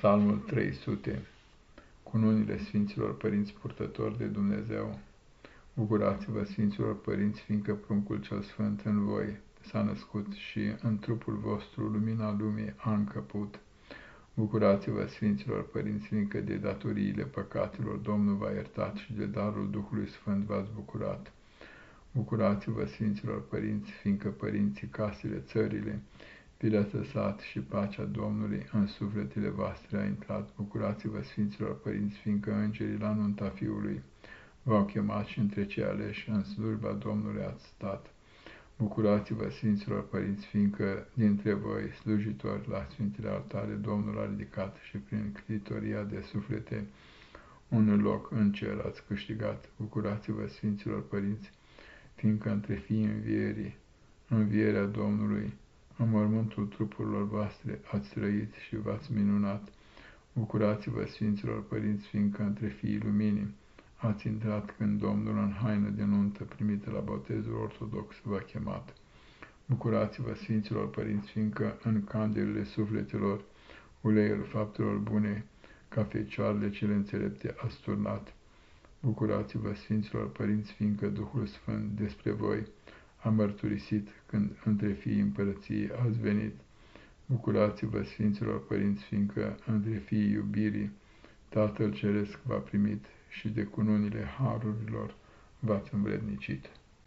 Psalmul 300 Cununile Sfinților Părinți Purtători de Dumnezeu Bucurați-vă, Sfinților Părinți, fiindcă pruncul cel Sfânt în voi s-a născut și în trupul vostru lumina lumii a încăput. Bucurați-vă, Sfinților Părinți, fiindcă de datoriile păcatelor Domnul v-a iertat și de darul Duhului Sfânt v-ați bucurat. Bucurați-vă, Sfinților Părinți, fiindcă părinții casele, țările, vi le-ați lăsat și pacea Domnului în sufletele voastre a intrat. Bucurați-vă, Sfinților Părinți, fiindcă îngerii la nunta Fiului v-au chemat și între cei aleși în slujba Domnului ați stat. Bucurați-vă, Sfinților Părinți, fiindcă dintre voi, slujitori la Sfintele Altare, Domnul a ridicat și prin clitoria de suflete un loc în cer ați câștigat. Bucurați-vă, Sfinților Părinți, fiindcă între fii învierii, învierea Domnului, în mormântul trupurilor voastre ați trăit și v-ați minunat. Bucurați-vă, Sfinților Părinți, fiindcă între fiii luminii ați intrat când Domnul în haină de nuntă primită la botezul ortodox v-a chemat. Bucurați-vă, Sfinților Părinți, fiindcă în candelele sufletelor uleiul faptelor bune, ca fecioarele cele înțelepte a sturnat. Bucurați-vă, Sfinților Părinți, fiindcă Duhul Sfânt despre voi a mărturisit când între fiii împărăției ați venit. Bucurați-vă, Sfinților Părinți, fiindcă între fiii iubirii Tatăl Ceresc v-a primit și de cununile harurilor v-ați învrednicit.